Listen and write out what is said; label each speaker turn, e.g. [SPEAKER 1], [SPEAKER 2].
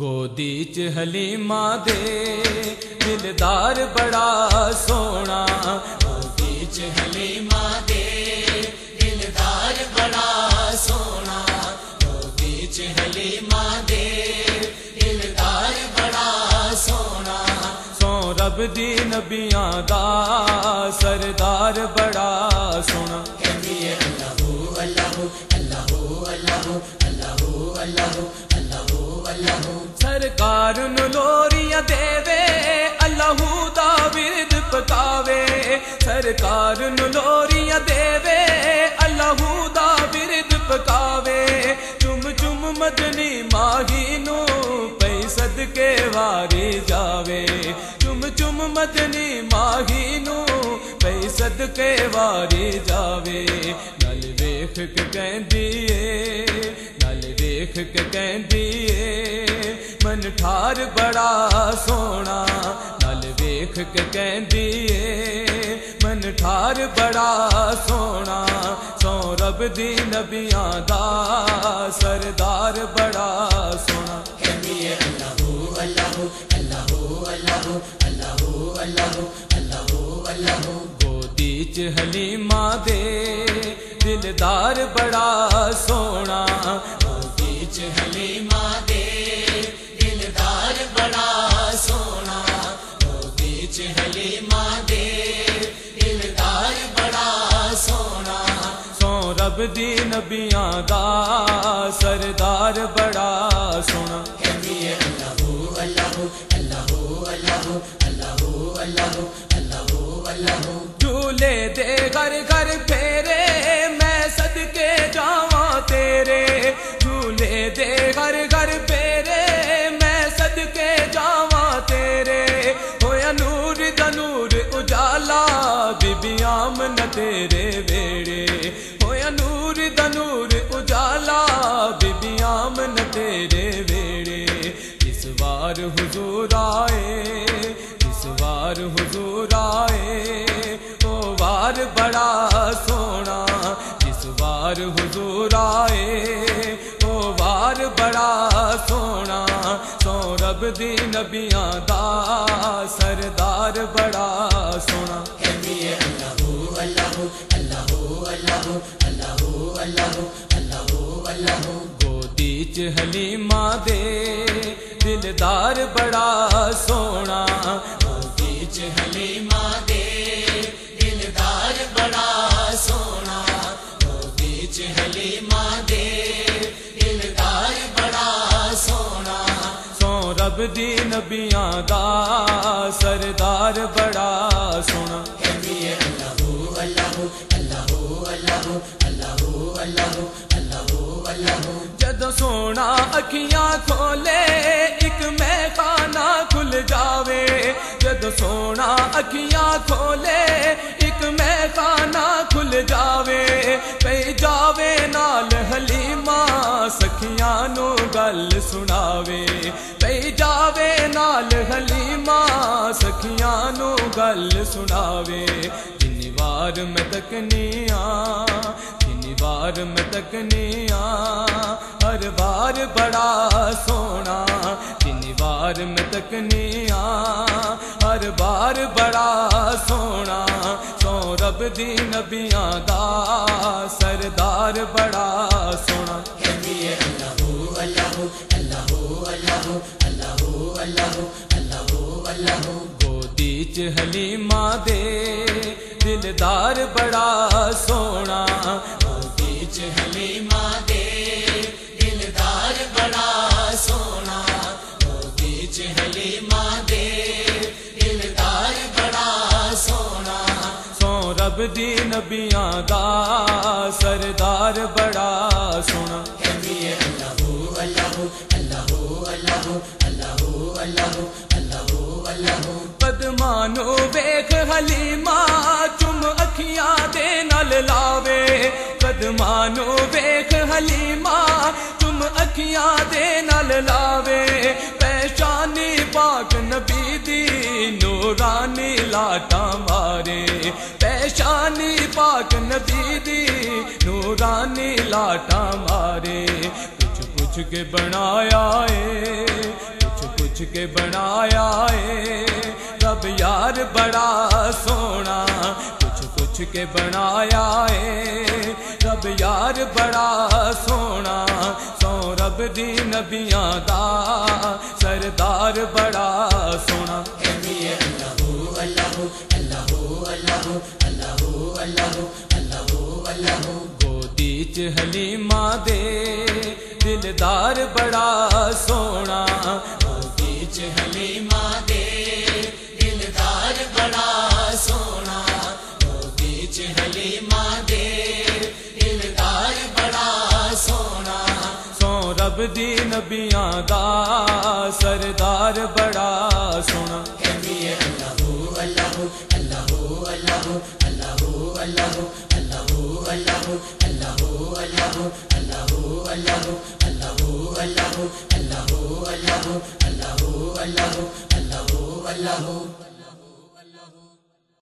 [SPEAKER 1] गोच हली دے दे بڑا बड़ा सोना। गोदी मा दे हिलदार बड़ा सोनी। च
[SPEAKER 2] हली मा दे हिलदार बड़ा सोन। सौरब दीन
[SPEAKER 1] बार सरदार बड़ा सोनी। اللہ अलाहो اللہ अलाहो اللہ अलाहो
[SPEAKER 2] ਸਰਕਾਰ ਨੂੰ ਲੋਰੀਆਂ ਦੇਵੇ, ਅੱਲਾਹੂ ਦਾ ਵਿਰਦ ਪਕਾਵੇ ਸਰਕਾਰ ਨੂੰ ਲੋਰੀਆਂ ਦੇਵੇ, ਅੱਲਾਹੂ ਦਾ ਵਿਰਦ ਪਕਾਵੇ ਚੁੰਮ ਚੁੰਮ ਮਦਨੀ ਮਾਹੀ ਨੂੰ ਪਈ ਸਦਕੇ ਵਾਰੀ ਜਾਵੇ। ਚੁੰਮ ਚੁੰਮ ਮਦਨੀ ਮਾਹੀ ਨੂੰ ਪਈ ਸਦਕੇ ਵਾਰੀ ਜਾਵੇ। ਨਲ ਵੇਖ ਕੇ ਕਹਿੰਦੀ ਏ, ਨਲ ਵੇਖ ਕੇ ਕਹਿੰਦੀ ਏ
[SPEAKER 1] मन ठार बड़ा सोना अलख मन ठार
[SPEAKER 2] बड़ा सोना सौरब दी नबा सरदार बड़ा
[SPEAKER 1] सोन अो अहो अो अो अलो अो अलो अो मोदी च हली मा दे
[SPEAKER 2] दिलदार बड़ा सोना गोदी च हली मा दे
[SPEAKER 1] کردار بڑا سونا بیچ ہلی ماں دے کردار بڑا سونا
[SPEAKER 2] سو رب دی نبیاں دا سردار بڑا سونا اللہ اللہ اللہ اللہ اللہ اللہ اللہ اللہ جھولے دے گھر گھر پھیرے میں ਉਜਾਲਾ ਬੀਬੀ ਆਮਨ ਤੇਰੇ ਵੇੜੇ। ਹੋਇਆ ਨੂਰ ਦਾ ਨੂਰ ਉਜਾਲਾ ਬੀਬੀ ਆਮਨ ਤੇਰੇ ਵੇੜੇ। ਇਸ ਵਾਰ ਹੁਜ਼ੂਰ ਆਏ, ਇਸ ਵਾਰ ਹੁਜ਼ੂਰ ਆਏ। ਉਹ ਵਾਰ ਬੜਾ ਸੋਹਣਾ ਇਸ ਵਾਰ ਹੁਜ਼ੂਰ ਆਏ ਉਹ ਵਾਰ ਬੜਾ ਸੋਹਣਾ। ਸੋ ਰੱਬ ਦੀ ਨਬੀਆਂ ਦਾ ਸਰਦਾਰ ਬੜਾ ਸੋਹਣਾ। अलाहो अलाहो अलहोो अलाहो अलाहो अलाहो अलहोो
[SPEAKER 1] अलाहो गो मे दिलदार बड़ा सोणीच हली माधे दिलदार बड़ा सोना। मोदी च हली
[SPEAKER 2] माधे दिलदार बड़ा सोना। सौरब दीना दार सरदार
[SPEAKER 1] बड़ा सोना। ਅੱਲਾਹੂ ਅੱਲਾਹੂ ਅੱਲਾਹੂ।
[SPEAKER 2] ਜਦੋਂ ਸੋਣਾ ਅੱਖੀਆਂ ਖੋਲੇ, ਇੱਕ ਮੈਂ ਖੁੱਲ ਜਾਵੇ। ਜਦੋਂ ਸੋਣਾ ਅੱਖੀਆਂ ਖੋਲੇ, ਇੱਕ ਮੈਂ ਖੁੱਲ ਜਾਵੇ। ਪਈ ਜਾਵੇ ਨਾਲ ਹਲੀਮਾ, ਸਖੀਆਂ ਨੂੰ ਗੱਲ ਸੁਣਾਵੇ। ਪਈ ਜਾਵੇ ਨਾਲ ਹਲੀਮਾ, ਸਖੀਆਂ ਨੂੰ ਗੱਲ ਸੁਣਾਵੇ। ਜਿੰਨੀ ਵਾਰ ਮੈਂ ਤੱਕਨੀ ਆ ਜਿੰਨੀ ਵਾਰ ਮੈਂ ਤੱਕਨੀ ਆ ਹਰ ਵਾਰ ਬੜਾ ਸੋਹਣਾ ਜਿੰਨੀ ਵਾਰ ਮੈਂ ਤੱਕਨੀ ਆ ਹਰ ਵਾਰ ਬੜਾ ਸੋਹਣਾ ਸੋ ਰੱਬ ਦੀ ਨਬੀਆਂ ਦਾ ਸਰਦਾਰ ਬੜਾ ਸੋਹਣਾ
[SPEAKER 1] ਕਹਿੰਦੀ ਏ ਅੱਲਾਹੂ ਅੱਲਾਹੂ ਅੱਲਾਹੂ ਅੱਲਾਹੂ ਅੱਲਾਹੂ ਅੱਲਾਹੂ ਅੱਲਾਹੂ ਅੱਲਾਹੂ
[SPEAKER 2] ਗੋਦੀ ਚ ਹਲੀਮਾ ਦੇ ਦਿਲਦਾਰ ਬੜਾ ਸੋਹਣਾ
[SPEAKER 1] ਗੋਦੀ ਚ ਹਲੀਮਾ ਦੇ ਦਿਲਦਾਰ ਬੜਾ ਸੋਹਣਾ ਗੋਦੀ ਚ ਹਲੀਮਾ ਦੇ ਦਿਲਦਾਰ ਬੜਾ ਸੋਹਣਾ।
[SPEAKER 2] ਸੋ ਰੱਬ ਦੀ ਨਬੀਆਂ ਦਾ ਸਰਦਾਰ ਬੜਾ ਸੋਹਣਾ।
[SPEAKER 1] ਕਹਿੰਦੀ ਏ ਅੱਲਾਹੂ ਅੱਲਾਹੂ ਅੱਲਾਹੂ ਅੱਲਾਹੂ ਅੱਲਾਹੂ ਅੱਲਾਹੂ ਅੱਲਾਹੂ ਅੱਲਾਹੂ
[SPEAKER 2] ਕਦਮਾਂ ਨੂੰ ਵੇਖ ਹਲੀਮਾ, ਚੁੰਮ ਅੱਖੀਆਂ ਦੇ ਨਾਲ ਲਾਵੇ। ਕਦਮਾਂ ਨੂੰ ਵੇਖ ਹਲੀਮਾ, ਚੁੰਮ ਅੱਖੀਆਂ ਦੇ ਨਾਲ ਲਾਵੇ। ਪਹਿਚਾਨੀ ਪਾਕ ਨਬੀ ਦੀ, ਨੂਰਾਨੀ ਲਾਟਾਂ ਮਾਰੇ। ਪਹਿਚਾਨੀ ਪਾਕ ਨਬੀ ਦੀ, ਨੂਰਾਨੀ ਲਾਟਾਂ ਮਾਰੇ। ਪੁੱਛ ਪੁੱਛ ਕੇ ਬਣਾਇਆ ਏ ਪੁੱਛ ਕੇ ਬਣਾਇਆ ਏ। ਰੱਬ ਯਾਰ ਬੜਾ ਸੋਹਣਾ, ਪੁੱਛ ਪੁੱਛ ਕੇ ਬਣਾਇਆ ਏ। ਰੱਬ ਯਾਰ ਬੜਾ ਸੋਹਣਾ, ਸੋ ਰੱਬ ਦੀ ਨਬੀਆਂ ਦਾ ਸਰਦਾਰ ਬੜਾ ਸੋਹਣਾ।
[SPEAKER 1] ਕਹਿੰਦੀ ਏ ਅੱਲਾਹੂ ਅੱਲਾਹੂ ਅੱਲਾਹੂ ਅੱਲਾਹੂ ਅੱਲਾਹੂ ਅੱਲਾਹੂ ਅੱਲਾਹੂ ਅੱਲਾਹੂ
[SPEAKER 2] ਗੋਦੀ ਚ ਹਲੀਮਾ ਦੇ ਦਿਲਦਾਰ ਬੜਾ ਸੋਹਣਾ।
[SPEAKER 1] माधे हिलदार बड़ा सोना। रोगे चले माधे हिलदार बड़ा सोन। सौरब दन बार सरदार बड़ा सोना। الله الله الله